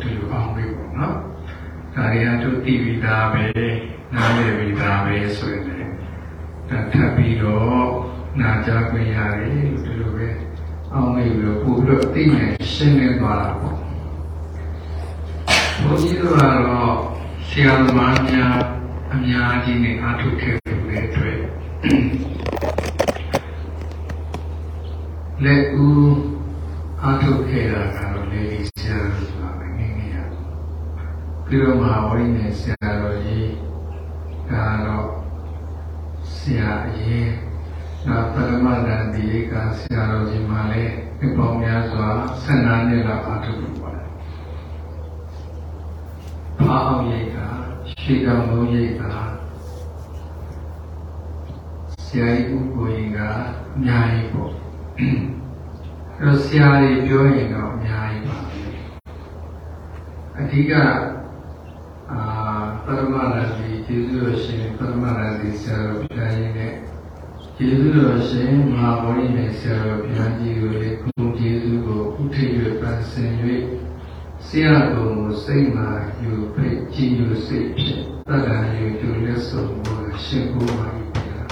ဒီလိုအောင်ပြီပေါ့နော်ဒါတွေကတို့တည်ပြီးသားပဲနားလည်ပြီးသားပဲဆိုရင်လည်းဒါထပ်ပြီးတော့နာကြားခွင့်ရတယ်ဒီလိုပဲအောင်ပြီပြီးတော့ပို့ပြီးတော့သိနေရှင်းနေသွားတာပေါ့ဘုန်းကြီးတို့ကတော့ဆရာသမားများအများကြီးနဲ့အထုခဲ့လို့လည်းတွေ့လက်ဦးအထုခဲ့တာကတော့လေဒီဆရာတို့ဆိုတာပဲငယ်ငယ်ရ ပြီးတော့မဟာဝိနည်းဆရာတော်ကြီးဒါတော့ဆရာအရင်နောက်ပရမတန်ဒီကဆရာတော်ကြီးမှလည်းဒီပေါင်းများစွာ15နှစ်လောက်အထုလုပ်ပါတယ်။ဘာအောင်ရိတ်ကရှိတော်မူရိတ်ကဆရာကြီးဥပ္ပိုလ်ကြီးကအများကြီးပေါ့။အဲတော့ဆရာကြီးပြောရင်တော့အများကြီးပါပဲ။အဓိကအာပရမရတိ ကျေးဇူးတော်ရှင်ပရမရတိဆရာတော်ဘုရားကြီးနဲ့ကျေးဇူးတော်ရှင်မဟာဗောဓိနဲ့ဆရာတော်ဘုရားကြီးကိုလည်းခုကျေးဇူးကိုဥထိပ်ရပန်းစင်၍ဆရာတော်ကိုစိတ်မှယူဖိတ်ကြည်ယူစိတ်ဖြင့်တတ္တန်ယူကျိုးလက်ဆုံးကိုရှင်ကိုပါ၏ဘုရား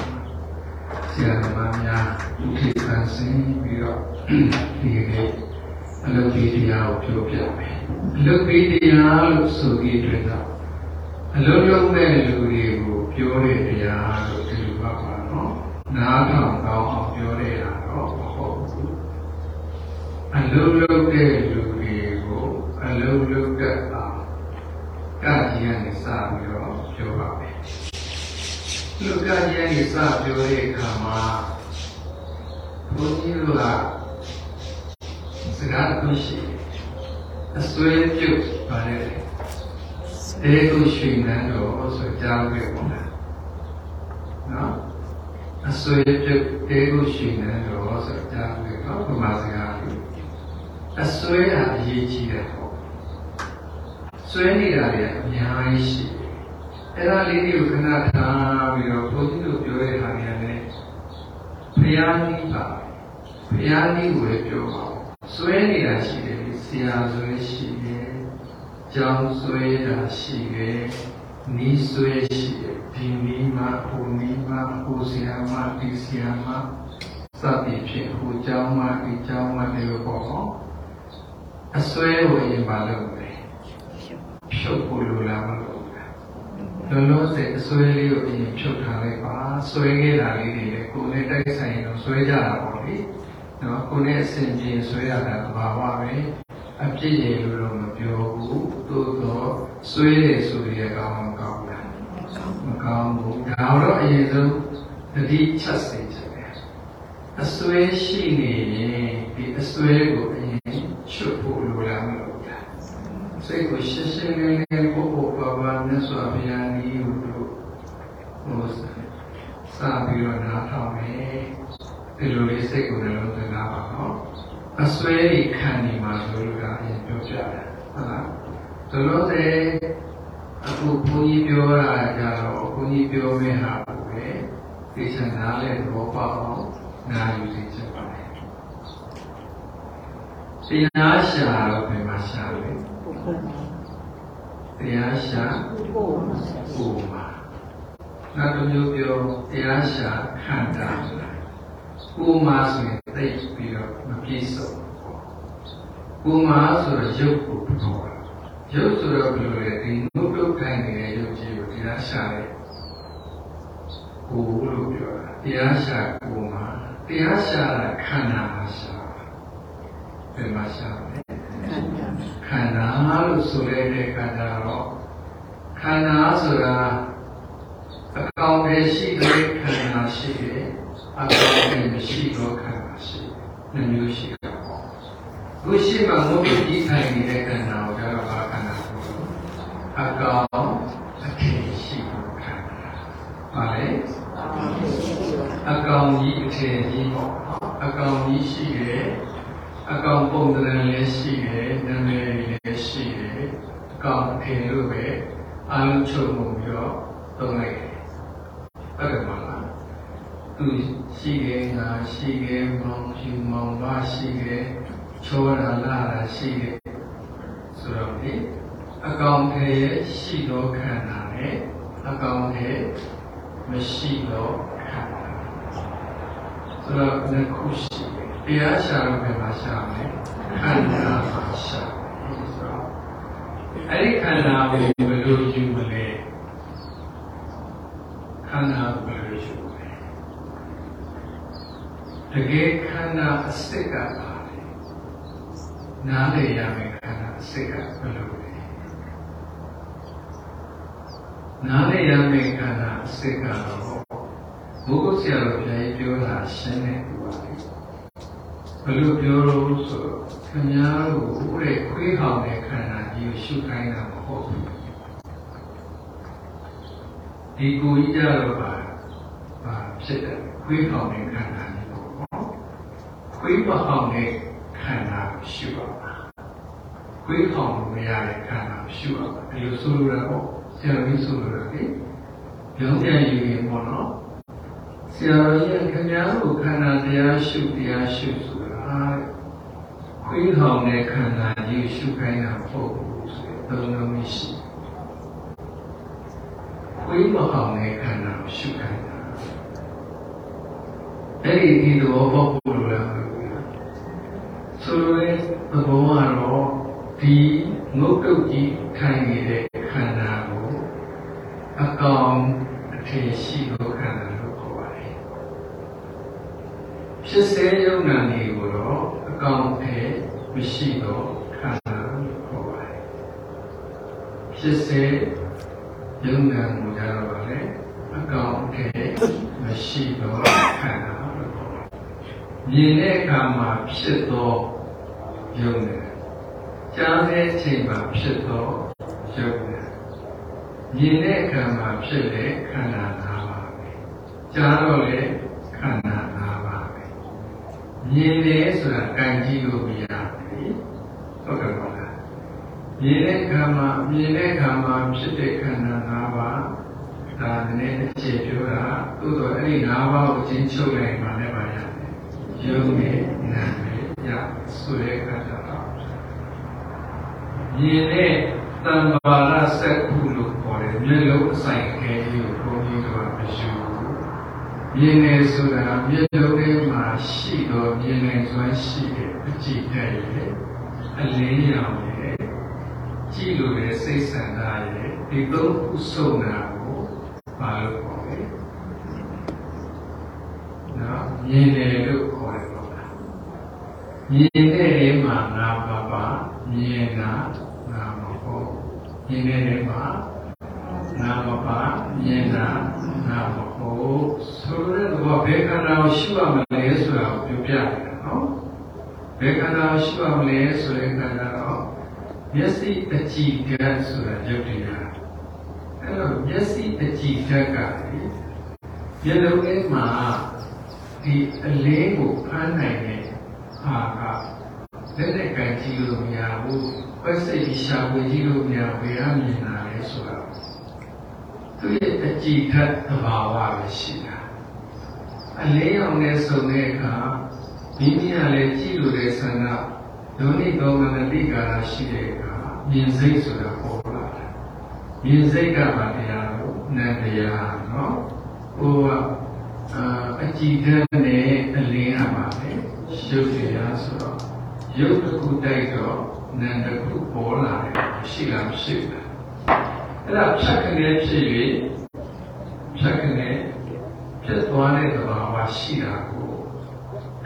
ဆရာတော်များဥထိပ်ပန်းစင်ပြီးတော့ဒီနေ့အလုပ်ကြီးတရားကိုပြောပြမယ်အလုပ်ကြီးတရားလို့ဆိုပြီးတွေ့တော့ အလုံးလုံးတဲ့လူတွေကိုပြောတဲ့တရားလို့ဒီလိုပါပါနော်နားထောင်ကောင်းအောင်ပြောတဲ့တာတော့မဟုတ်ဘူးအလုံးလုံးတဲ့လူတွေကိုအလုံးလုံးတဲ့အောင်ကကြီးကနေစပြီးတော့ပြောပါမယ်လူကကြီးကနေစပြောတဲ့အခါမှာဘုန်းကြီးတို့ကစကားတစ်ခုရှိတယ်အစွဲပြုတ်ပါလေ တေကုရွှေနန်းတော်ဆိုကြားခဲ့ပါလားနော်အစွဲပြုတ်တေကုရွှေနန်းတော်ဆိုကြားခဲ့တော့ပမာစကားလေးအစွဲဟာအရေးကြီးတယ်ပေါ့စွဲနေတာတွေအများကြီးရှိတယ်အဲ့ဒါလေးတွေကိုခဏထားပြီးတော့ဘုန်းကြီးတို့ပြောတဲ့ဟာတွေလည်းဘုရားနည်းပါဘုရားနည်းကိုလည်းပြောပါစွဲနေတာရှိတယ်ဆရာစွဲရှိတယ် ကျောင်းဆွဲတာရှိတယ်နီးဆွဲရှိတယ်ဒီနီးမှဟိုနီးမှဟိုဆရာမဒီဆရာမစသည်ဖြင့်ဟိုကျောင်းမှဒီကျောင်းမှဒီလိုပေါ့နော်အဆွဲကိုရင်ပါလို့ပဲဖြုတ်ဖို့လိုလားမလို့လုံးလုံးစအဆွဲလေးကိုအရင်ဖြုတ်ထားလိုက်ပါဆွဲခဲ့တာလေးတွေလည်းကိုယ်နဲ့တိုက်ဆိုင်ရင်တော့ဆွဲကြတာပေါ့လေနော်ကိုယ်နဲ့အစဉ်ပြေဆွဲရတာသဘာဝပဲအပြည့်ရလို့တော့မပြောဘူးသို့တော့ ဆွေးတယ်ဆိုရကောင်းမကောင်းလားမကောင်းဘူးဒါတော့အရင်ဆုံးတတိချက်စေချင်တယ်အဆွေးရှိနေရင်ဒီအဆွေးကိုအရင်ချွတ်ဖို့လိုလားမလိုလားစိတ်ကိုရှင်းရှင်းလင်းလင်းပို့ပို့ပါပါမြတ်စွာဘုရားနည်းကိုတို့ဟိုစပြီးတော့နားထောင်မယ်ဒီလိုလေးစိတ်ကိုလည်းလုံးသွင်းပါပါနော်အစွဲတွေခံနေမှာဆိုလို့ကအရင်ပြောပြတယ်ဟုတ်လား ဒါလို့တဲ့အခုဘုန်းကြီးပြောတာကြတော့ဘုန်းကြီးပြောမယ့်ဟာကိုပဲသိချင်နားလဲသဘောပေါက်အောင်နားယူသိချင်ပါတယ်တရားရှာတော့ဘယ်မှာရှာလဲတရားရှာကိုမှာနောက်တစ်မျိုးပြောတရားရှာခန္ဓာဆိုတာကိုမှာဆိုရင်သိပြီးတော့မပြည့်စုံကိုမှာဆိုတော့ရုပ်ကိုပြောတာ ရုပ်ဆိုတော့ဘယ်လိုလဲဒီငုတ်တုတ်ခိုင်းနေတဲ့ရုပ်ကြီးကိုတရားရှာတယ်ကိုလို့ပြောတာတရားရှာကိုမှာတရားရှာတာခန္ဓာမှာရှာဘယ်မှာရှာလဲခန္ဓာလို့ဆိုတဲ့အခါကျတော့ခန္ဓာဆိုတာအကောင်ပဲရှိတဲ့ခန္ဓာရှိတယ်အကောင်ပဲမရှိတော့ခန္ဓာရှိတယ်နှမျိုးရှိတာပေါ့ခုရှိမှမဟုတ်ဒီထိုင်နေတဲ့ခန္ဓာကိုကျတော့ဘာခန္ဓာဆိုတော့ အကောင်အထင်ရှိတော့ခန္ဓာပါလေအကောင်ကြီးအထင်ကြီးပေါ့အကောင်ကြီးရှိတယ်အကောင်ပုံသဏ္ဍာန်လည်းရှိတယ်နာမည်လည်းရှိတယ်အကောင်အထင်လို့ပဲအလုံးချုပ်မှုပြီးတော့သုံးလိုက်တယ်ဟုတ်တယ်မလားသူရှိတယ်ငါရှိတယ်မောင်ဖြူမောင်ပါရှိတယ်ချောတာလာတာရှိတယ်စဆိုတော့ဒီ အကောင်ထဲရဲ့ရှိသောခန္ဓာနဲ့အကောင်ထဲမရှိသောခန္ဓာဆိုတော့နှစ်ခုရှိတယ်တရားရှာတော့ဘယ်မှာရှာမလဲခန္ဓာမှာရှာတယ်ဆိုတော့အဲ့ဒီခန္ဓာကိုဘယ်လိုယူမလဲခန္ဓာကိုဘယ်လိုယူမလဲတကယ်ခန္ဓာအစစ်ကပါလေနားလေရမယ်ခန္ဓာအစစ်ကဘယ်လိုလဲ နားလေရမယ်ခန္ဓာအစစ်ကတော့ဘုဂုဆရာတော်ဘုရားကြီးပြောတာရှင်းနေတူပါလေဘယ်လိုပြောလို့ဆိုတော့ခင်ဗျားတို့တဲ့ခွေးဟောင်တဲ့ခန္ဓာကြီးကိုရှုခိုင်းတာမဟုတ်ဘူးဒီကိုကြီးကြတော့ပါပါဖြစ်တယ်ခွေးဟောင်တဲ့ခန္ဓာကြီးပေါ့နော်ခွေးမဟောင်တဲ့ခန္ဓာကိုရှုရပါခွေးဟောင်လို့မရတဲ့ခန္ဓာကိုရှုရပါဒီလိုဆိုလိုတာပေါ့ ဆရာကြီးဆိုလိုတာလေပြောင်းပြန်ယူရင်ပေါ့နော်ဆရာတော်ကြီးခင်ဗျားတို့ခန္ဓာတရားရှုတရားရှုဆိုတာခွေးဟောင်တဲ့ခန္ဓာကြီးရှုခိုင်းတာမဟုတ်ဘူးဆိုတော့လုံးလုံးရှိခွေးမဟောင်တဲ့ခန္ဓာကိုရှုခိုင်းတာအဲ့ဒီဒီတော့ဘောဖို့လိုလားဆိုလိုတဲ့သဘောကတော့ဒီငုတ်တုတ်ကြီးထိုင်နေတဲ့ခန္ဓာကိုအကောင်အထင်ရှိသောခန္ဓာလို့ခေါ်ပါတယ်ဖြစ်စေယုံနာနေကိုတော့အကောင်အထည် မရှိသောခန္ဓာလို့ခေါ်ပါတယ်ဖြစ်စေယုံနာကိုကြတော့ပါလေအကောင်အထည်မရှိသောခန္ဓာလို့ခေါ်ပါတယ်မြင်တဲ့အခါမှာဖြစ်သောယုံနာကြားတဲ့အချိန်မှာဖြစ်သောယုံနာမြင်တဲ့အခါမှာဖြစ်တဲ့ခန္ဓာ၅ပါးပဲကြားတော့လေခန္ဓာ၅ပါးပဲ မြင်တယ်ဆိုတာကံကြည့်လို့မရဘူးဟုတ်ကဲ့ပါလားမြင်တဲ့အခါမှာမြင်တဲ့အခါမှာဖြစ်တဲ့ခန္ဓာ၅ပါးဒါနဲ့အခြေပြောတာသို့တော့အဲ့ဒီ၅ပါးကိုချင်းချုပ်လိုက်မှလည်းပါရတယ်ယုံနဲ့နာနဲ့ရဆိုတဲ့ခန္ဓာတော့မြင်တဲ့တံပါရစက်ခုလို့ခေါ်တယ်မျက်လုံးအဆိုင်ခဲကြီးကိုဘုန်းကြီးကမရှိဘူး မြင်နေဆိုတာမျက်လုံးထဲမှာရှိတော့မြင်နေစွမ်းရှိတဲ့အကြည့်တဲ့ရဲ့အလင်းရောင်ရဲ့ကြည့်လို့တဲ့စိတ်ဆန္ဒရဲ့ဒီသုံးခုစုံတာကိုပါလို့ခေါ်တယ်နော်မြင်တယ်လို့ခေါ်တယ်ပေါ့လားမြင်တဲ့နေမှာငါပါပါမြင်တာငါမဟုတ်မြင်တဲ့နေမှာငါမပါမြင်တာငါမဟုတ် ဆိုတဲ့တော့ဘယ်ခန္ဓာကိုရှုရမလဲဆိုတာကိုပြောပြတယ်နော်ဘယ်ခန္ဓာကိုရှုရမလဲဆိုတဲ့ခန္ဓာတော့မျက်စိအကြည့်ဓာတ်ဆိုတာရုပ်တရားအဲ့တော့မျက်စိအကြည့်ဓာတ်ကမျက်လုံးထဲမှာဒီအလင်းကိုဖမ်းနိုင်တဲ့ဟာကလက်နဲ့ကန်ကြည့်လို့မရဘူး။ခွဲစိတ်ပြီးရှာဖွေကြည့်လို့မရဘယ်အမြင်လာလဲဆိုတာ သူရဲ့အကြည့်ထက်သဘာဝပဲရှိတာ။အလင်းအောင်နဲ့ဆုံတဲ့အခါမိမိကလည်းကြည့်လို့တဲ့ဆန္ဒဒုနိသောမနတိကာရရှိတဲ့အခါမြင်စိတ်ဆိုတာပေါ်လာတယ်။မြင်စိတ်ကပါတရားလို့နံတရားနော်။ဟိုကအကြည်ဓာတ်နဲ့အလင်းရပါပဲရုပ်တရားဆိုတော့ရုပ်တစ်ခုတိုက်တော့နာမ်တစ်ခုပေါ်လာတယ်ရှိလားမရှိဘူး အဲ့ဒါဖြတ်ကနေဖြစ်၍ဖြတ်ကနေဖြစ်သွားတဲ့သဘာဝရှိတာကို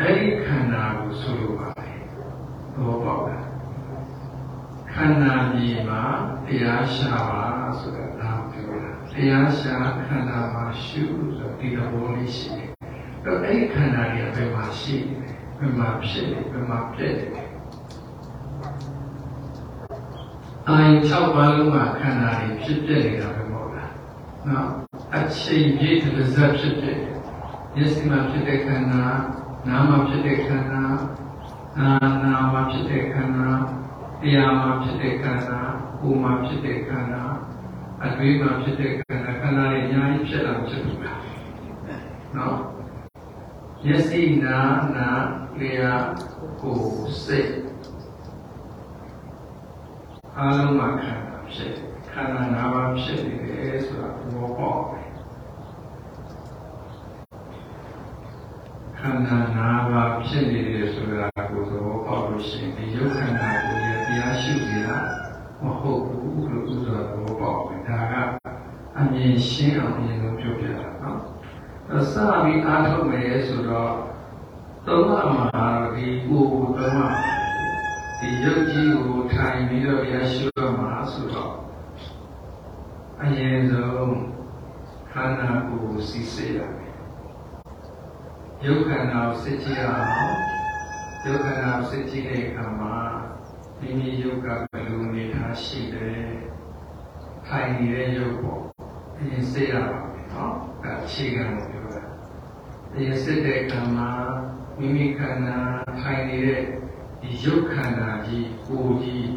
အဲ့ဒီခန္ဓာကိုဆိုလိုပါတယ်ဘောပေါက်တာခန္ဓာကြီးမှာတရားရှာပါဆိုတာဒါပြောတာတရားရှာခန္ဓာမှာရှုဆိုဒီသဘောလေးရှိတယ်တော့အဲ့ဒီခန္ဓာကြီးဘယ်မှာရှိလဲဘယ်မှာဖြစ်လဲဘယ်မှာပြည့်တယ် အာယ6ပါးလုံးမှာခန္ဓာတွေဖြစ်ပြနေတာပဲမဟုတ်လားနော်အချိန်ပြည့်တစ်စက်ဖြစ်ပြမျက်စိမှာဖြစ်တဲ့ခန္ဓာနားမှာဖြစ်တဲ့ခန္ဓာနာနာမှာဖြစ်တဲ့ခန္ဓာတရားမှာဖြစ်တဲ့ခန္ဓာကိုယ်မှာဖြစ်တဲ့ခန္ဓာအတွေးမှာဖြစ်တဲ့ခန္ဓာခန္ဓာတွေအများကြီးဖြစ်လာဖြစ်ဘူးလားနော်မျက်စိနာနာလျာကိုယ်စိတ် အားလုံးမှာခန္ဓာဖြစ်တယ်ခန္ဓာ၅ပါးဖြစ်နေတယ်ဆိုတာသဘောပေါက်တယ်ခန္ဓာ၅ပါးဖြစ်နေတယ်ဆိုတာကိုသဘောပေါက်လို့ရှိရင်ဒီယုတ်ခန္ဓာကိုရတရားရှိစရာမဟုတ်ဘူးလို့ဥစ္စာသဘောပေါက်တယ်ဒါကအမြင်ရှင်းအောင်အရင်ဆုံးပြောပြတာနော်အဲစပြီးအားထုတ်မယ်ဆိုတော့သုံးပါးမှာဒီကိုယ်ကိုသုံးပါး ဒီယုတ်ကြီးကိုထိုင်ပြီးတော့တရားရှိရမှာဆိုတော့အရင်ဆုံးခန္ဓာကိုယ်စီစေရမယ်ယုတ်ခန္ဓာကိုစစ်ကြည့်ရအောင်ယုတ်ခန္ဓာကိုစစ်ကြည့်တဲ့အခါမှာမိမိယုတ်ကဘယ်လိုအနေထားရှိတယ်ထိုင်နေတဲ့ယုတ်ပေါ့အရင်စေရပါမယ်နော်အဲအခြေခံကိုပြောတာအရင်စစ်တဲ့အခါမှာမိမိခန္ဓာထိုင်နေတဲ့ ဒီယုတ်ခန္ဓာကြီးကိုယ်ကြီး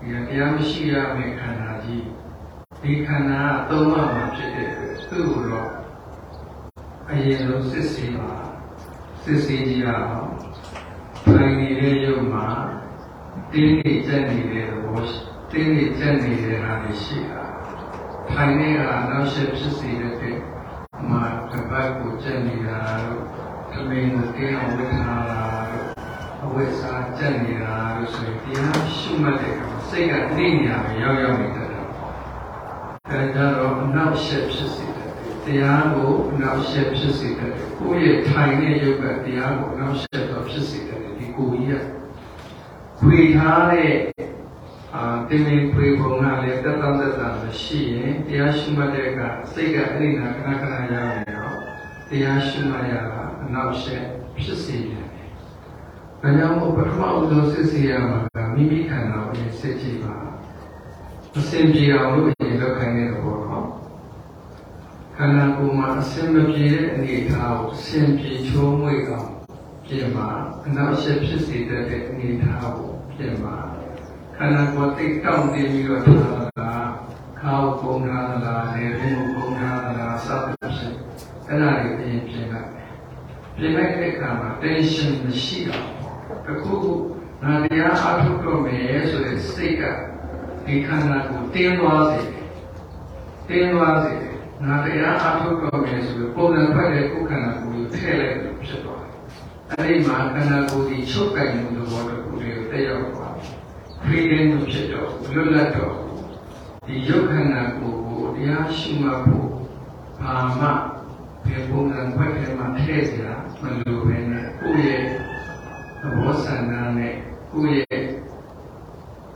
ဒီတရားမရှိရမယ့်ခန္ဓာကြီးဒီခန္ဓာကသုံးပါးမှာဖြစ်တဲ့အတွက်သူ့ကိုတော့အရင်ဆုံးစစ်ဆေးပါစစ်ဆေးကြည့်ရအောင်ထိုင်နေတဲ့ယုတ်မှာတင်းနေကြက်နေတဲ့သဘောတင်းနေကြက်နေတဲ့ဟာရှိတာထိုင်နေတာနောက်ဆက်ဖြစ်စေတဲ့မှာတပတ်ကိုကြက်နေတာတို့သမင်းကိုတင်းအောင်ဝတ်ထားတာတို့ အဝိဇ္ဇာကြက်နေတာလို့ဆိုရင်တရားရှုမှတ်တဲ့အခါစိတ်ကနေနေရမယ်ရောက်ရောက်နေတယ်။အဲဒါတော့အနောက်ရှက်ဖြစ်စေတယ်။တရားကိုအနောက်ရှက်ဖြစ်စေတယ်။ကိုယ့်ရဲ့ထိုင်တဲ့ယုတ်ကတရားကိုအနောက်ရှက်တော့ဖြစ်စေတယ်ဒီကိုယ်ကြီးကခွေထားတဲ့အာတင်းတင်းခွေပုံကလည်းတက်တောင့်တက်တာရှိရင်တရားရှုမှတ်တဲ့အခါစိတ်ကအဲ့ဒီနာခဏခဏရောက်နေတော့တရားရှုမှတ်ရတာအနောက်ရှက်ဖြစ်စေတယ် ဒါကြောင့်မို့ပထမဦးဆုံးစစ်ဆေးရမှာကမိမိခန္ဓာကိုရင်စစ်ကြည့်ပါအစဉ်ပြေအောင်လို့ရင်လောက်ခိုင်းတဲ့ဘောနော်ခန္ဓာကိုယ်မှာအစဉ်မပြေတဲ့အနေအထားကိုအစဉ်ပြေချိုးမွေ့အောင်ပြင်ပါအနောက်ရှက်ဖြစ်စေတဲ့အနေအထားကိုပြင်ပါခန္ဓာကိုယ်တိတ်တောင့်တည်ပြီးတော့ထားတာခါကိုပုံထားတာလေဘင်းကိုပုံထားတာစသဖြင့်အဲ့ဒါတွေပြင်ပြင်လိုက်ပြင်လိုက်တဲ့အခါမှာ tension မရှိတော့ တခုခုငါတရားအားထုတ်တော့မယ်ဆိုတဲ့စိတ်ကဒီခန္ဓာကိုတင်းသွားစေတင်းသွားစေငါတရားအားထုတ်တော့မယ်ဆိုပြီးပုံစံဖက်တဲ့ကိုယ်ခန္ဓာကိုယ်ကိုထည့်လိုက်လို့ဖြစ်သွားတယ်။အဲဒီမှာခန္ဓာကိုယ်ဒီချုပ်ကင်မှုသဘောတစ်ခုတွေကိုတက်ရောက်သွားတယ်။ freedom ဖြစ်တော့လွတ်လပ်တော့ဒီယုတ်ခန္ဓာကိုယ်ကိုတရားရှိမှဖို့ဘာမှဘယ်ပုံစံဖက်ထဲမှာထည့်စရာမလိုဘဲနဲ့ကိုယ့်ရဲ့ သဘောဆန္ဒနဲ့ကိုယ့်ရဲ့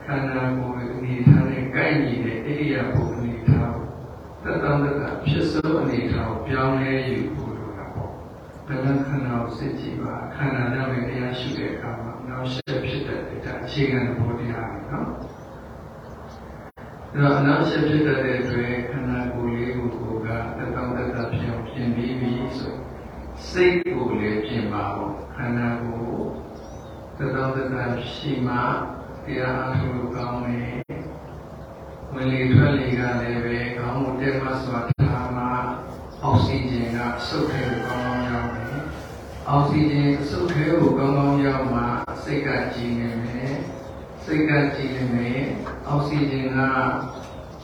ခန္ဓာကိုယ်အနေထားနဲ့ကိုက်ညီတဲ့အိယာဘုံအနေထားကိုတတန်တတဖြစ်စိုးအနေထားကိုပြောင်းလဲယူဖို့လိုတာပေါ့။ဒါကခန္ဓာကိုစစ်ကြည့်ပါခန္ဓာနဲ့ပဲတရားရှိတဲ့အခါမှာနောက်ဆက်ဖြစ်တဲ့ဒါအခြေခံသဘောတရားပဲနော်။ဒါတော့နောက်ဆက်ဖြစ်တဲ့အတွက်ခန္ဓာကိုယ်လေးကိုကိုယ်ကတတန်တတဖြစ်အောင်ပြင်ပြီးပြီဆိုစိတ်ကိုလည်းပြင်ပါပေါ့ခန္ဓာကိုယ် သတောတတရှိမှတရားအထုလို့ကောင်းတယ်။မလီထွက်လေကလည်းပဲခေါင်းကိုတက်မှစွာထားမှအောက်ဆီဂျင်ကစုပ်ထဲကိုကောင်းကောင်းရောက်တယ်။အောက်ဆီဂျင်စုပ်ထဲကိုကောင်းကောင်းရောက်မှစိတ်ကကြည်နေမယ်။စိတ်ကကြည်နေမယ်။အောက်ဆီဂျင်က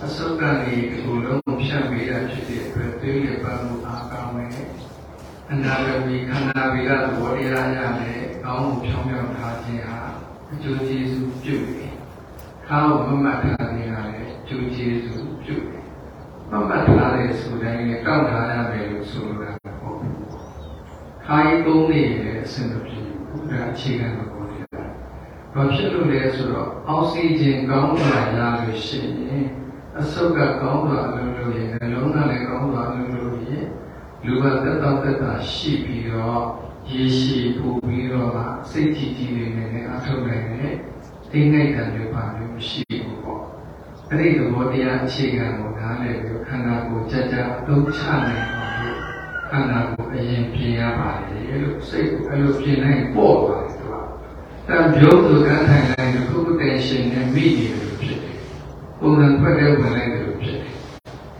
အစုပ်ကနေဒီလိုလုံးဖြတ်ပေးရဖြစ်တဲ့အတွက်သွေးရပါမှုအားကောင်းတယ်။အနာဂတ်ခန္ဓာဝိရသဘောတရားရတယ် ကောင်းမှုဖြောင်းဖြောင်းထားခြင်းဟာအကျိုးကျေးဇူးပြုတယ်။ခါကိုမမှတ်ထားခြင်းဟာလည်းအကျိုးကျေးဇူးပြုတယ်။မမှတ်ထားတဲ့ဆိုတိုင်းလည်းတောက်ထားရမယ်လို့ဆိုလိုတာပေါ့။ခါကြီးသုံးနေရဲ့အဆင်မပြေဘူး။ဒါအခြေခံသဘောတရား။ဘာဖြစ်လို့လဲဆိုတော့အောက်ဆီဂျင်ကောင်းလာရလို့ရှိရင်အဆုတ်ကကောင်းလာလို့လို့ရင်နှလုံးကလည်းကောင်းလာလို့လို့ရင်လူကသက်တောင့်သက်တာရှိပြီးတော့ ရေရှည်ပူပြီးတော့မှစိတ်ကြည်ကြည်လေးနဲ့အထုတ်နိုင်တဲ့သိနိုင်တယ်လို့ပါလို့မရှိဘူးပေါ့အဲ့ဒီသဘောတရားအခြေခံကိုနားလည်ပြီးခန္ဓာကိုယ်ကြကြအသုံးချနိုင်အောင်လို့ခန္ဓာကိုယ်အရင်ပြင်ရပါတယ်လို့စိတ်ကိုအဲ့လိုပြင်နိုင်ပေါ့ပါတယ်သူကတံပြောသူကထိုင်လိုက်လို့ခုခုတင်ရှင်နဲ့မိနေလို့ဖြစ်တယ်ပုံစံဖက်တဲ့ဝင်လိုက်လို့ဖြစ်တယ်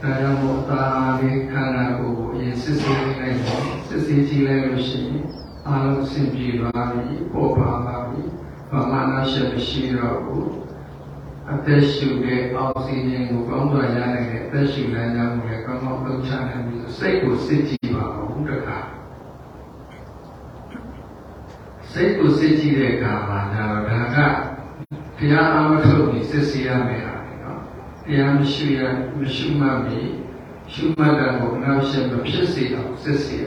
ဒါကြောင့်မို့သာလေးခန္ဓာကိုယ်ကိုအရင်စစ်စစ်လိုက်တော့စစ်စစ်ကြည့်လိုက်လို့ရှိရင်အာလုံးစင်ပြေသွားပြီပေါ်ပါပါပြီဘာမှနာရှိမရှိတော့ဘူးအသက်ရှူတဲ့အောက်ဆီဂျင်ကိုကောင်းစွာရနိုင်တဲ့အသက်ရှူလမ်းကြောင်းကိုလည်းကောင်းကောင်းသုံးချနိုင်ပြီးစိတ်ကိုစစ်ကြည့်ပါဦးတခါစိတ်ကိုစစ်ကြည့်တဲ့အခါမှာတော့ဒါကတရားအမထုတ်ပြီးစစ်ဆေးရမယ်ဟာနော် တရားမရှိရမရှိမှပြီရှုမှတ်တာကိုနောက်ဆက်မဖြစ်စေအောင်စစ်ဆေးရ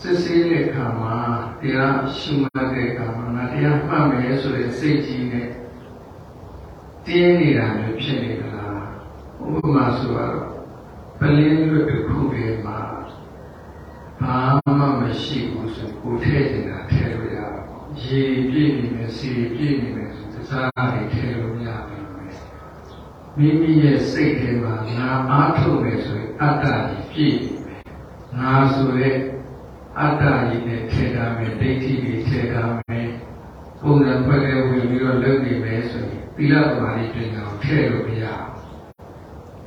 စစ်ဆေးတဲ့အခါမှာတရားရှုမှတ်တဲ့အခါမှာငါတရားမှတ်မယ်ဆိုတဲ့စိတ်ကြီးနဲ့တင်းနေတာမျိုးဖြစ်နေသလားဥပမာဆိုတော့ပလင်းလွတ်တစ်ခုတည်းမှာဘာမှမရှိဘူးဆိုကိုထည့်နေတာထည့်လို့ရပါရေပြည့်နေမယ်စီပြည့်နေမယ်ဆိုသစားတွေထည့်လို့ရပါမယ် မိမိရဲ့စိတ်ထဲမှာငါအားထုတ်မယ်ဆိုရင်အတ္တကြီးပြည့်နေမယ်ငါဆိုတဲ့အတ္တကြီးနဲ့ထည့်ထားမယ်ဒိဋ္ဌိတွေထည့်ထားမယ်ပုံစံဖွဲ့တဲ့ဝင်ပြီးတော့လုပ်နေမယ်ဆိုရင်သီလသမာဓိပညာကိုထည့်လို့မရ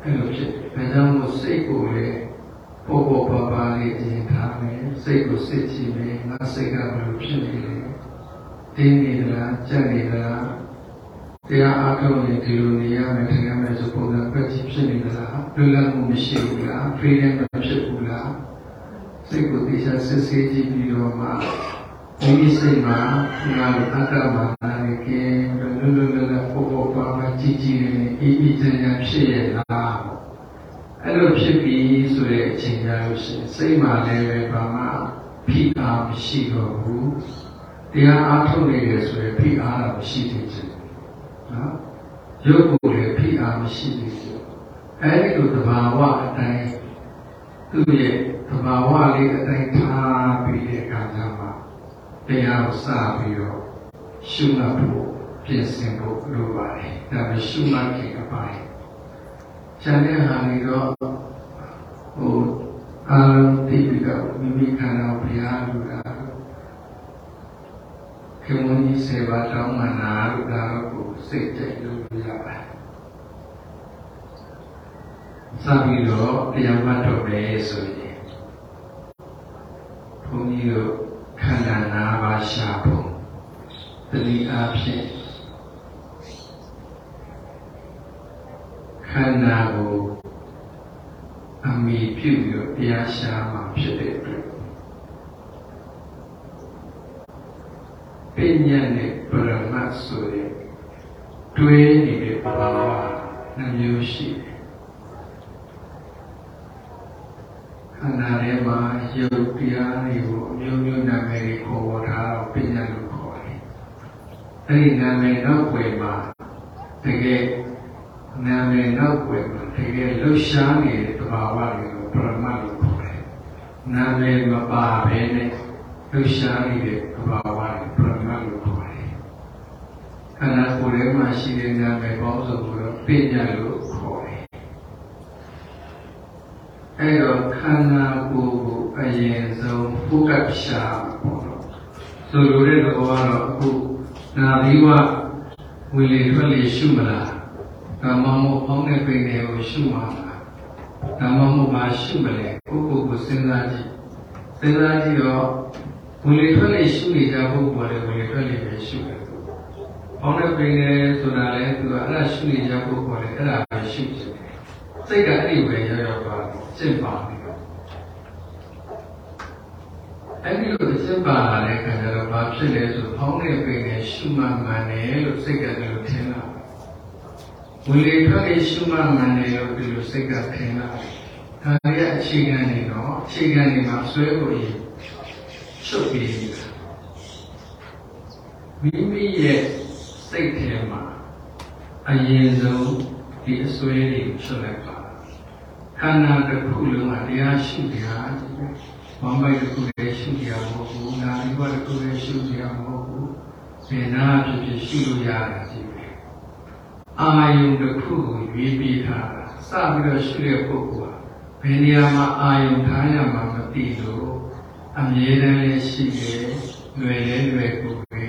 ဘူးအဲ့လိုဖြစ်တယ်ဒါကြောင့်မို့စိတ်ကိုလည်းပေါ်ပေါ်ပါပါလေးအရင်ထားမယ်စိတ်ကိုစစ်ကြည့်မယ်ငါစိတ်ကဘယ်လိုဖြစ်နေလဲတင်းနေလားကြက်နေလား တရားအားထုတ်နေဒီလိုနေရမယ်ထင်ရမယ်ဆိုပုံစံပဲကြည့်ဖြစ်နေလားလွတ်လပ်မှုမရှိဘူးလား freedom မဖြစ်ဘူးလားစိတ်ကိုတရားစစ်ဆေးကြည့်ပြီးတော့မှဒီစိတ်မှာငါ့အတ္တမှာနေကင်းလွတ်လွတ်လပ်လပ်ပေါ်ပေါ်ပါပါကြည့်ကြည့်နေအေးအေးချမ်းချမ်းဖြစ်ရလားအဲ့လိုဖြစ်ပြီးဆိုတဲ့အချိန်ကြလို့ရှိရင်စိတ်မှာလည်းပဲဘာမှဖိအားမရှိတော့ဘူးတရားအားထုတ်နေရဆိုရင်ဖိအားတော့မရှိသေးဘူး နော်ရုပ်ကိုလည်းဖိအားမရှိသေးဘူးအဲ့ဒီလိုသဘာဝအတိုင်းသူ့ရဲ့သဘာဝလေးအတိုင်းထားပြီးတဲ့အခါကျမှတရားကိုစပြီးတော့ရှုမှတ်ဖို့ပြင်ဆင်ဖို့လိုပါတယ်ဒါပေမဲ့ရှုမှတ်ခြင်းအပိုင်းကျန်တဲ့ဟာတွေတော့ဟိုအာရုံတိပိကမိမိခန္ဓာကိုဘုရားလူတာ ခေမုန်ကြီးစေပါတောင်းမှနာလူတာကိုစိတ်ကြိုက်လို့ရပါတယ်စပြီးတော့တရားမှတ်တော့မယ်ဆိုရင်ဘုန်းကြီးတို့ခန္ဓာ၅ပါးရှာဖို့တတိအားဖြင့်ခန္ဓာကိုအမိပြုပြီးတော့တရားရှာမှဖြစ်တဲ့အတွက် ပညာနဲ့ပရမတ်ဆိုတဲ့တွဲနေတဲ့ဘာဝနှမျိုးရှိတယ်ခန္ဓာထဲမှာယုတ်တရားတွေကိုအမျိုးမျိုးနာမည်တွေခေါ်ဝေါ်ထားတော့ပညာလို့ခေါ်တယ်။အဲဒီနာမည်နောက်ွယ်မှာတကယ်နာမည်နောက်ွယ်မှာတကယ်လှုပ်ရှားနေတဲ့သဘာဝတွေကိုပရမတ်လို့ခေါ်တယ်။နာမည်မပါဘဲနဲ့ လှုပ်ရှားနေတဲ့သဘာဝတွေပရမတ်လို့ခေါ်တယ်။ခန္ဓာကိုယ်ထဲမှာရှိတဲ့နာမည်ပေါင်းစုံကိုပညာလို့ခေါ်တယ်အဲ့တော့ခန္ဓာကိုယ်ကိုအရင်ဆုံးဖုကပ်ရှာပေါ့နော်ဆိုလိုတဲ့တော့ကတော့အခုနာသီဝဝင်လေထွက်လေရှုမလားဒါမှမဟုတ်ပေါင်းတဲ့ပိန်တွေကိုရှုမှာလားဒါမှမဟုတ်ပါရှုမလဲကိုယ့်ကိုယ်ကိုစဉ်းစားကြည့်စဉ်းစားကြည့်တော့ ဝင်လေထွက်လေရှုနေကြဖို့ပေါ်တယ်ဝင်လေထွက်လေပဲရှုတယ်ပေါင်းတဲ့ပိန်တွေဆိုတာလေသူကအဲ့ဒါရှုနေကြဖို့ပေါ်တယ်အဲ့ဒါပဲရှုတယ်စိတ်ကအဲ့ဒီပဲရောက်ရောက်သွားတယ်စင်ပါနေတော့အဲ့ဒီလိုစင်ပါလာတဲ့ခါကျတော့ဘာဖြစ်လဲဆိုဖောင်းတဲ့ပိန်နဲ့ရှုမှတ်မှန်တယ်လို့စိတ်ကလည်းထင်လာဝင်လေထွက်လေရှုမှတ်မှန်တယ်လို့ဒီလိုစိတ်ကထင်လာဒါရဲ့အခြေခံတွေတော့အခြေခံတွေမှာဆွဲဖို့ရ ချုပ်ပြီးမိမိရဲ့စိတ်ထဲမှာအရင်ဆုံးဒီအစွဲတွေချုပ်လိုက်ပါခန္ဓာတစ်ခုလုံးကတရားရှိတရားဝမ်းပိုက်တစ်ခုလည်းရှိတရားမဟုတ်ဘူးနာရီဘတစ်ခုလည်းရှိတရားမဟုတ်ဘူးဘယ်နာဖြစ်ဖြစ်ရှိလို့ရတယ်ကြည့်ပဲအာယုန်တစ်ခုကိုရွေးပြီးထားတာစပြီးတော့ရှိတဲ့ပုဂ္ဂိုလ်ကဘယ်နေရာမှာအာယုန်ထားရမှာမသိလို့ အမြဲတမ်းလည်းရှိတယ်လွယ်လည်းလွယ်ကိုပဲ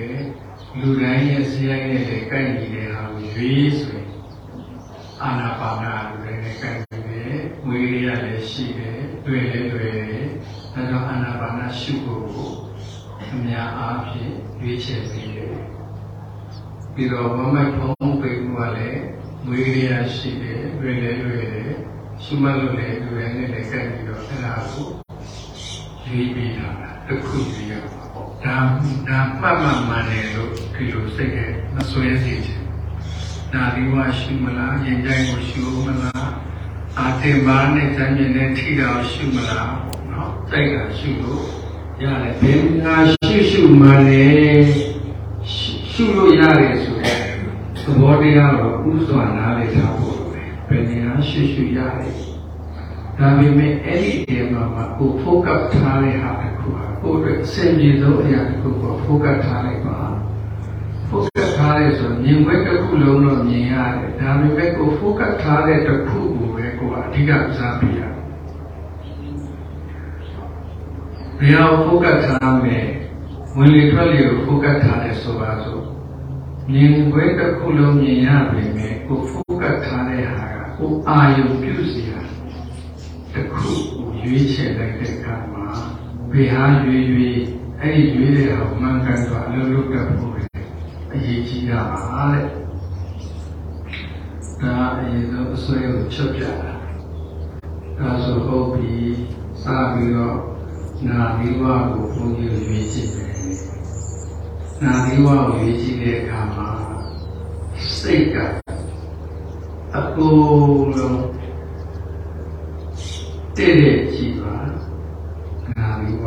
လူတိုင်းရဲ့ဆရာရဲ့လည်းကိုက်နေတဲ့ဟာကိုရွေးဆိုရင်အာနာပါနာလူတိုင်းလည်းကိုက်ဝေရရလည်းရှိတယ်တွေ့လည်းတွေ့တယ်ဒါကြောင့်အာနာပါနရှုဖို့ကိုအများအားဖြင့်ရွေးချယ်ပေးတယ်ပြီးတော့ဘုံမိုက်ဖုံးပေမှုကလည်းမွေးရရရှိတယ်ဝေလည်းဝေတယ်ရှုမှတ်လို့လည်းဝေနဲ့လည်းကပ်ပြီးတော့အဲ့ဒါကို ရေးပြီးတာတစ်ခုကြည့်ရပါပေါ့ဒါဒါမှတ်မှန်မှန်တယ်လို့ဒီလိုစိတ်နဲ့မဆွဲစေချင်ဒါဒီဝရှုမလားရင်ကြိုင်ကိုရှုမလားအာတင်ပါနဲ့ဇာမြင်နဲ့ထိတော်ရှုမလားပေါ့နော်စိတ်ကရှုလို့ရတယ်ဘယ်ငါရှုရှုမှန်လဲရှုလို့ရတယ်ဆိုတဲ့သဘောတရားတော့ဥစွာနားလည်ထားဖို့ပဲဘယ်နေရာရှုရှုရတယ် ဒါပေမဲ့အဲ့ဒီအချိန်မှာကို focus ထားတဲ့ဟာတစ်ခုဟာကိုယ့်အတွက်အဆင်ပြေဆုံးအရာတစ်ခုကို focus ထားလိုက်ပါ focus ထားရဲဆိုမြင်ခွင့်တစ်ခုလုံးတော့မြင်ရတယ်ဒါပေမဲ့ကို focus ထားတဲ့တစ်ခုကိုပဲကိုကအဓိကစားပြရဘယ်အောင် focus ထားမလဲဝင်လေထွက်လေကို focus ထားတယ်ဆိုပါစို့မြင်ခွင့်တစ်ခုလုံးမြင်ရပေမဲ့ကို focus ထားတဲ့ဟာကကိုအာရုံပြုစီရ တစ်ခုကိုရွေးချယ်လိုက်တဲ့အခါမှာဘယ်ဟာရွေးရွေးအဲ့ဒီရွေးတဲ့ဟာမှန်ကန်စွာအလုပ်လုပ်တတ်ဖို့အရေးကြီးတာပါတဲ့ဒါအရင်ဆုံးအစွဲကိုချုပ်ပြတာဒါဆိုဟုတ်ပြီစပြီးတော့နာဘိဝကိုဘုန်းကြီးရွေးကြည့်တယ်နာဘိဝကိုရွေးကြည့်တဲ့အခါမှာစိတ်ကအကုန်လုံး တည့်တည့်ကြည့်ပါနာဘိဝ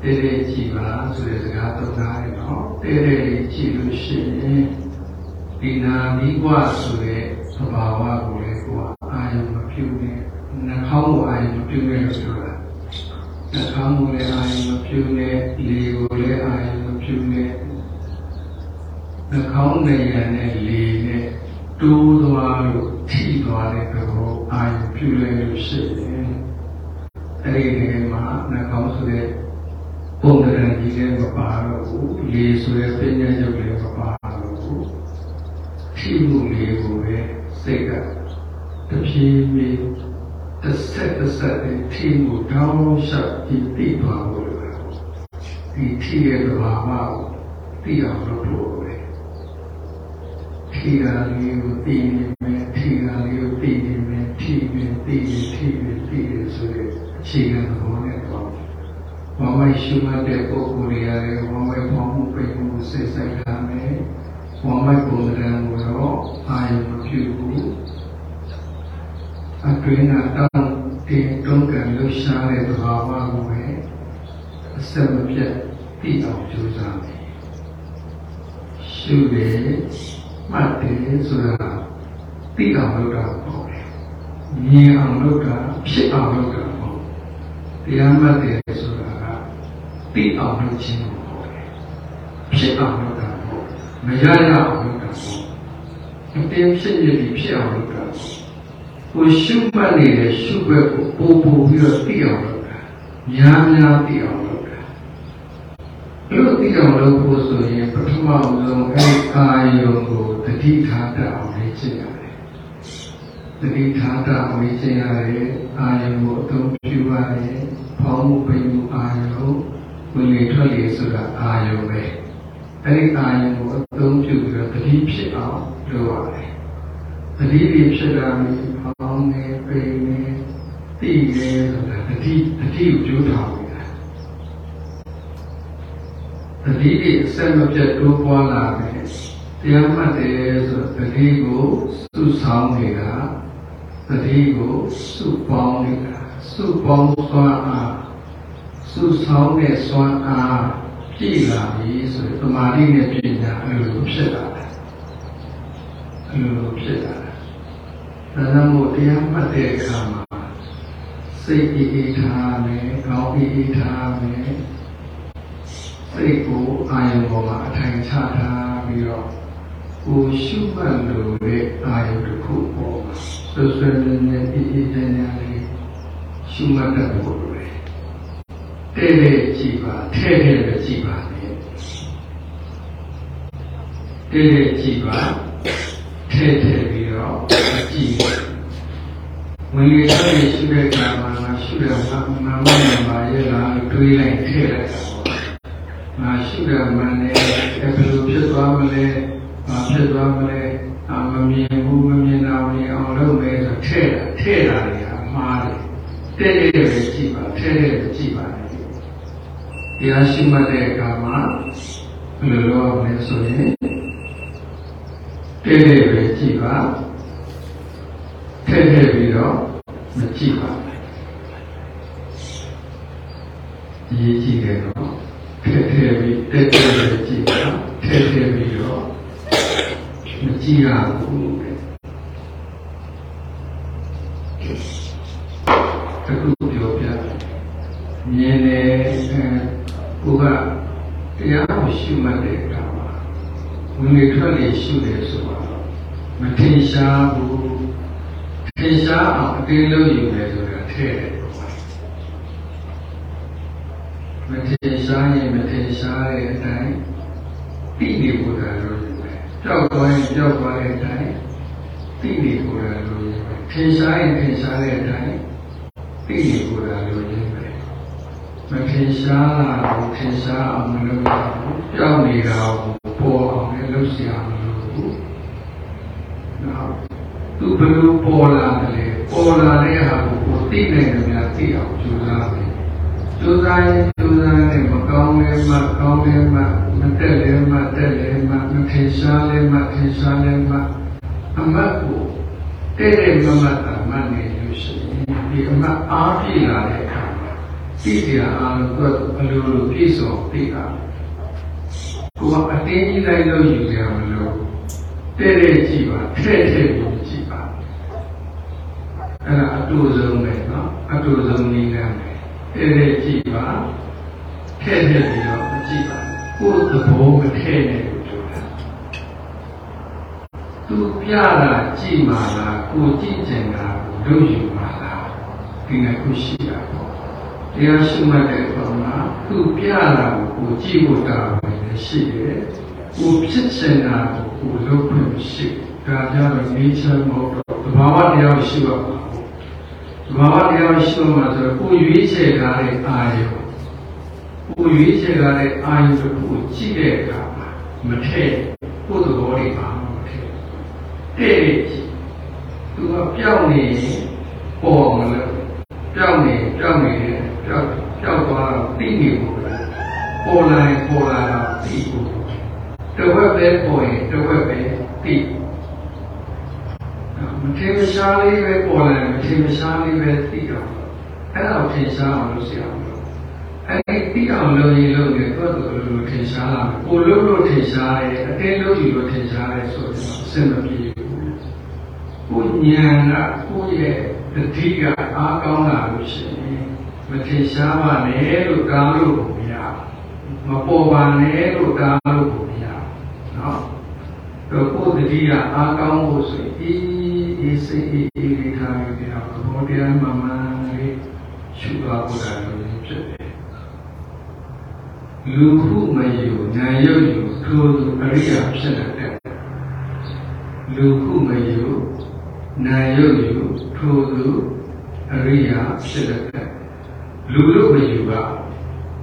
တည့်တည့်ကြည့်ပါဆိုတဲ့စကားသုံးတာရနော်တည့်တည့်လေးကြည့်လို့ရှိရင်ဒီနာမိဘဆိုတဲ့သဘာဝကိုလည်းကိုယ်အာရုံမပြုနဲ့နှာခေါင်းကိုအာရုံမပြုနဲ့ဆိုတာနှာခေါင်းကိုလည်းအာရုံမပြုနဲ့လေကိုလည်းအာရုံမပြုနဲ့နှာခေါင်းနေရနဲ့လေနဲ့ တိုးသွားလို့ထိသွားတဲ့သဘောအာရုံပြုလိုက်လို့ရှိရင်အဲ့ဒီနေရာမှာနှာခေါင်းဆိုတဲ့ပုံစံကြီးလည်းမပါတော့ဘူးလေဆိုတဲ့ပညာရုပ်လည်းမပါတော့ဘူးထိမှုလေးကိုပဲစိတ်ကတဖြည်းဖြည်းတစ်ဆက်တစ်ဆက်နဲ့ထိမှုတောင်းလျှောက်ပြီးသိသွားဖို့လိုဒီထိရဲ့သဘာဝကိုသိအောင်လုပ်ဖို့ပဲ ထိတာလေးကိုသိနေမယ်ထိတာလေးကိုသိနေမယ်ထိနေသိနေထိနေသိနေဆိုတဲ့အခြေခံသဘောနဲ့တော့ဝမ်းဝဲရှုမှတ်တဲ့ပုဂ္ဂိုလ်တွေရတယ်ဝမ်းဝဲပေါင်းမှုပိတ်မှုစိတ်ဆိုင်တာမယ်ဝမ်းဝဲပုံစံကိုတော့အာရုံမပြုဘူးအတွင်းကတောင်းတင်တုံးကံလှရှားတဲ့သဘာဝကိုပဲအစမပြတ်သိအောင်ကြိုးစားမယ်ရှုတယ် မှတ်တယ်ဆိုတာသိအောင်လုပ်တာပေါ့မြင်အောင်လုပ်တာဖြစ်အောင်လုပ်တာပေါ့တရားမှတ်တယ်ဆိုတာကသိအောင်လုပ်ခြင်းပေါ့ဖြစ်အောင်လုပ်တာပေါ့မရရအောင်လုပ်တာပေါ့အတင်းဖြစ်ရပြီးဖြစ်အောင်လုပ်တာပေါ့ကိုရှုမှတ်နေတဲ့ရှုဘက်ကိုပို့ပို့ပြီးတော့သိအောင်လုပ်တာများများသိအောင် လုပ်တာလို့သိအောင်လုပ်ဖို့ဆိုရင်ပထမဆုံးအဲ့အာယုံကိုတတိထားတတ်အောင်လေ့ကျင့်ရတယ်တတိထားတတ်အောင်လေ့ကျင့်ရတယ်အာယုံကိုအသုံးပြုရတယ်ဖောင်းမှုပိန်မှုအာယုံဝင်လေထွက်လေဆိုတာအာယုံပဲအဲ့ဒီအာယုံကိုအသုံးပြုပြီးတော့တတိဖြစ်အောင်လုပ်ရတယ်တတိတွေဖြစ်လာပြီးဖောင်းနေပိန်နေသိနေဆိုတာတတိတတိကိုကြိုးထားဘူး တတိတွေအဆက်မပြတ်တိုးပွားလာတယ်တရားမှတ်တယ်ဆိုတတိကိုစုဆောင်နေတာတတိကိုစုပေါင်းနေတာစုပေါင်းစွမ်းအားစုဆောင်တဲ့စွမ်းအားပြည့်လာပြီဆိုရင်တမာတိနဲ့ပညာအဲ့လိုဖြစ်လာတယ်အဲ့လိုဖြစ်လာတယ်ဒါကြောင့်မို့တရားမှတ်တဲ့အခါမှာစိတ်အေးအေးထားမယ်၊ကောင်းအေးအေးထားမယ် စိတ်ကိုအာယုံပေါ်မှာအထိုင်ချထားပြီးတော့ကိုရှုမှတ်လို့တဲ့အာယုံတစ်ခုပေါ်မှာဆွဆွနဲ့နဲ့အေးအေးချမ်းချမ်းလေးရှုမှတ်တတ်ဖို့လိုတယ်။တဲ့တဲ့ကြည့်ပါထဲထဲပဲကြည့်ပါနဲ့။တဲ့တဲ့ကြည့်ပါထဲထဲပြီးတော့ကြည့်ဝင်ရတဲ့ရှိတဲ့ကာမငါရှိတဲ့ဘာမှမမှန်ပါရဲ့လားတွေးလိုက်ထည့်လိုက်တာပေါ့ ငါရှိတဲ့မှန်တယ်ဘယ်လိုဖြစ်သွားမလဲဘာဖြစ်သွားမလဲအာမမြင်ဘူးမမြင်တာမြင်အောင်လုပ်မယ်ဆိုထဲ့တာထဲ့တာတွေဟာမှားတယ်တဲ့တဲ့ပဲကြည့်ပါထဲ့တဲ့ပဲကြည့်ပါလေတရားရှိမှတ်တဲ့အခါမှာဘယ်လိုလုပ်ရမလဲဆိုရင်တဲ့တဲ့ပဲကြည့်ပါထဲ့ထဲ့ပြီးတော့မကြည့်ပါရေးကြည့်တယ်တော့ ထဲ့ထဲ့ပြီးတဲ့တဲ့ပဲကြည့်ပါထဲ့ထဲ့ပြီးတော့မကြည့်ရဘူးတဲ့တခုပြောပြမြင်တယ်အဲကိုကတရားကိုရှုမှတ်တဲ့အခါမှာဝင်လေထွက်လေရှုတယ်ဆိုတာမထင်ရှားဘူးထင်ရှားအောင်အတင်းလို့ယူတယ်ဆိုတာထဲ့တယ် မထေရှားရဲ့မထေရှားရဲ့အတိုင်းသိနေဖို့တာလို့ယူမယ်။ကြောက်သွားရင်ကြောက်သွားတဲ့အတိုင်းသိနေဖို့တာလို့ယူမယ်။ထေရှားရင်ထေရှားတဲ့အတိုင်းသိနေဖို့တာလို့ယူမယ်။မထေရှားကိုထေရှားအောင်မလုပ်ဘူး။ကြောက်နေတာကိုပေါ်အောင်လည်းလုပ်စရာမလိုဘူး။နောက်သူဘယ်လိုပေါ်လာတယ်လဲ။ပေါ်လာတဲ့ဟာကိုသိနိုင်တယ်များသိအောင်ကြိုးစား တယ်ကြိုးစားရင်ကြိုးစားရင်မကောင်းလည်းမကောင်းလည်းမမတက်လည်းမတက်လည်းမမထင်ရှားလည်းမထင်ရှားလည်းမအမတ်ကိုတဲ့တဲ့မမတ်တာမှတ်နေလို့ရှိရင်ဒီအမတ်အားပြည့်လာတဲ့အခါသိစရာအားလုံးတော့အလိုလိုပြည့်စုံသိတာကိုကအတင်းကြီးလိုက်လို့ယူရမလို့တဲ့တဲ့ကြည့်ပါထဲ့ထဲ့ပြီးကြည့်ပါအဲ့ဒါအတူဆုံးပဲနော်အတူဆုံးနည်းလမ်းပဲ တဲ့တဲ့ကြည့်ပါထဲ့ထဲ့ပြီးတော့ကြည့်ပါကိုယ်သဘောမထဲ့နဲ့လို့ပြောတာသူပြတာကြည့်ပါလားကိုကြည့်ကျင်တာကိုလုပ်ယူပါလားဒီကခုရှိတာပေါ့တရားရှိမှတ်တဲ့အခါမှာသူပြတာကိုကိုကြည့်ဖို့တာပဲရှိတယ်ကိုဖြစ်ချင်တာကိုကိုလုပ်ခွင့်ရှိဒါကြောင့်နေချမ်းမဟုတ်တော့သဘာဝတရားရှိပါဘူးသ ဘာဝတရားရှိမှဆိုတော့ကိုရွေးချယ်ထားတဲ့အာရုံကိုရွေးချယ်ထားတဲ့အာရုံကိုကြည့်တဲ့အခါမှာမထည့်ကိုယ်သဘောတွေပါမထည့်တဲ့ကြည့်သူကပြောင်းနေပေါ်မလို့ပြောင်းနေပြောင်းနေပြောက်ပြောက်သွားတော့သိနေဖို့ပေါ်လာရင်ပေါ်လာတော့သိဖို့တဝက်ပဲပေါ်ရင်တဝက်ပဲသိ မထင်ရှားလေးပဲပေါ်လာရင်မထင်ရှားလေးပဲသိတော့အဲ့ဒါကိုထင်ရှားအောင်လုပ်စီအောင်လို့အဲ့ဒီသိအောင်လုပ်ရင်လုပ်ရင်တော့သူလိုလိုထင်ရှားလာကိုလို့လို့ထင်ရှားတယ်အတင်းလို့ယူလို့ထင်ရှားတယ်ဆိုတော့အဆင်မပြေဘူးကိုဉာဏ်ကကိုရဲ့တတိကအားကောင်းလာလို့ရှိရင်မထင်ရှားပါနဲ့လို့ကားလို့မရမပေါ်ပါနဲ့လို့ကားလို့မရနော်တော့ကိုယ်တတိကအားကောင်းဖို့ဆိုရင် အေးအေးစိတ်အေးအေးလေးထားပြီးတော့ဘောတရားမှမှန်လေးရှုသွားဖို့တာလို့ဖြစ်တယ်လူဟုမယူနာယုတ်ယူထိုသူအရိယာဖြစ်တဲ့လူဟုမယူနာယုတ်ယူထိုသူအရိယာဖြစ်တဲ့လူလို့မယူပါ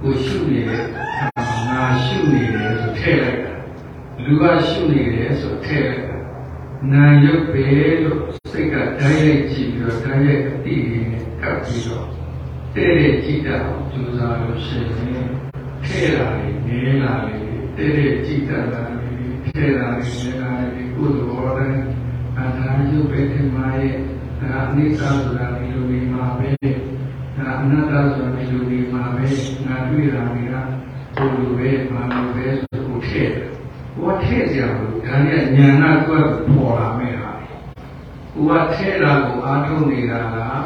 ကိုရှုနေတဲ့ငါရှုနေတယ်ဆိုထည့်လိုက်တာလူကရှုနေတယ်ဆိုထည့်လိုက်တာ နာယုတ်ပဲလို့စိတ်ကတိုင်းရိုက်ကြည့်ပြီးတော့တိုင်းရိုက်အတိလေးနဲ့ကပ်ပြီးတော့တဲ့တဲ့ကြည့်တတ်အောင်ကြိုးစားလို့ရှိရင်ထည့်လာလေနေလာလေတဲ့တဲ့ကြည့်တတ်လာလေထည့်လာလေနေလာလေကိုယ်တော်တိုင်းအထာယုတ်ပဲထင်ပါရဲ့ဒါအနိစ္စဆိုတာဒီလိုနေမှာပဲဒါအနတ္တဆိုတာဒီလိုနေမှာပဲငါတွေ့တာတွေကဘုလိုပဲမာလိုပဲဆိုကိုထ ည့်ကိုထည့်ကြဘူးဒါနဲ့ညာနာကွက်ပေါ်လာမဲ့ဟာကိုကထည့်တာကိုအားထုတ်နေတာလား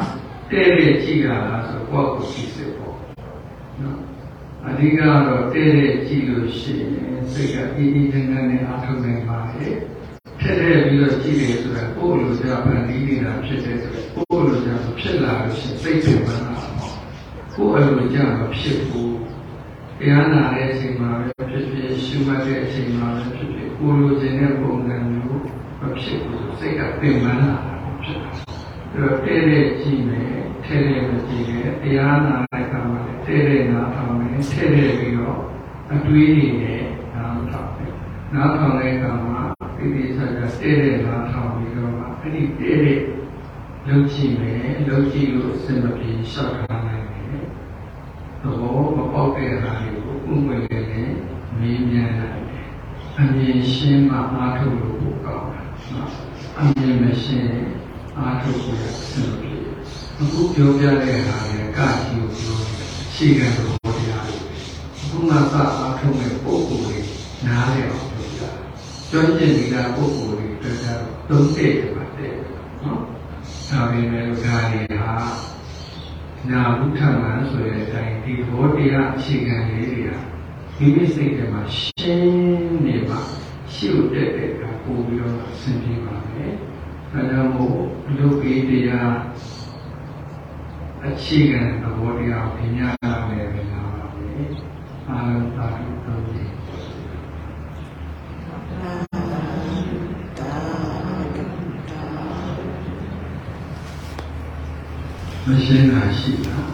တဲ့တဲ့ကြည့်တာလားဆိုတော့ကိုယ့်ကိုကြည့်စစ်ပေါ့နော်အဓိကတော့တဲ့တဲ့ကြည့်လို့ရှိရင်စိတ်ကအေးအေးချမ်းချမ်းနဲ့အားထုတ်နိုင်ပါလေဖြစ်တဲ့ပြီးတော့ကြည့်တယ်ဆိုတာကိုယ့်လိုကြဖန်တီးနေတာဖြစ်တဲ့ဆိုကိုယ့်လိုကြဖြစ်လာလို့ရှိရင်စိတ်ပင်ပန်းလာကိုယ်အလိုကြမဖြစ်ဘူး တရားနာတဲ့အချိန်မှာပဲဖြစ်ဖြစ်ရှုမှတ်တဲ့အချိန်မှာပဲဖြစ်ဖြစ်ကိုယ်လိုချင်တဲ့ပုံစံမျိုးမဖြစ်ဘူးစိတ်ကပင်ပန်းလာတာဖြစ်တယ်အဲတော့တဲ့တဲ့ကြည့်မယ်ထဲတဲ့မကြည့်နဲ့တရားနာတဲ့အခါမှာတဲ့တဲ့နာထောင်မယ်ထဲတဲ့ပြီးတော့အတွေးတွေနဲ့နားထောင်တယ်နားထောင်တဲ့အခါမှာတတိတိကျကျတဲ့တဲ့လားထောင်ပြီးတော့မှအဲ့ဒီတဲ့တဲ့လုံးကြည့်မယ်လုံးကြည့်လို့အစမပြေရှောက်ထားနိုင်တယ်သဘောမ ပေါက်တဲ့ဟာတွေကိုဥပ္ပဒေနဲ့မင်းမြန်နိုင်တယ်အမြင်ရှင်းမှအားထုတ်လို့ပိုကောင်းတယ်နော်အမြင်မရှင်းအားထုတ်ဖို့အစမပြေအခုပြောပြတဲ့ဟာလည်းကကြီးကိုပြောတယ်ရှိကံသဘောတရားတွေအခုမှစအားထုတ်တဲ့ပုဂ္ဂိုလ်တွေနားလည်အောင်ပြောပြတယ်ကျွမ်းကျင်နေတဲ့ပုဂ္ဂိုလ်တွေတွေ့ကြတော့သုံးတဲ့ပါတယ်နော်ဒါပေမဲ့ဒါတွေဟာ နာဘုထမန်ဆိုတဲ့အတိုင်းဒီဘောတရားအခြေခံလေးတွေကဒီမိစိတ်ထဲမှာရှင်းနေပါရှုပ်တဲ့တဲ့ကပို့ပြီးတော့ဆင်ပြေပါမယ်။ဒါကြောင့်မို့လူကြီးတရားအခြေခံသဘောတရားကိုညရမယ်ပဲလားပါပဲ။အာလုံးသာတော့ဒီ မရှင်းတာရှိလား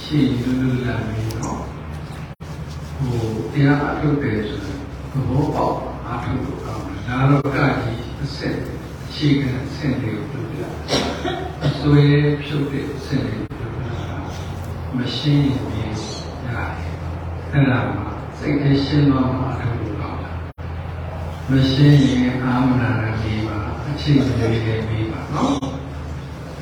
ရှိလူလူလာပြီးတော့ဟိုတရားအထုတ်တယ်ဆိုတော့သဘောပေါက်အထုတ်လို့ကောင်းတယ်ဒါတော့ကကြီးအဆက်ရှိကအဆက်တွေကိုပြောပြအစွဲဖြုတ်တဲ့အဆက်တွေကိုပြောပြမရှင်းရင်ပြီးရတယ်အဲ့ဒါမှစိတ်နဲ့ရှင်းတော့မှအထုတ်လို့ကောင်းတယ်မရှင်းရင်အာမနာရပြီးပါအချိန်ကြီးလေးပြီးပါနော်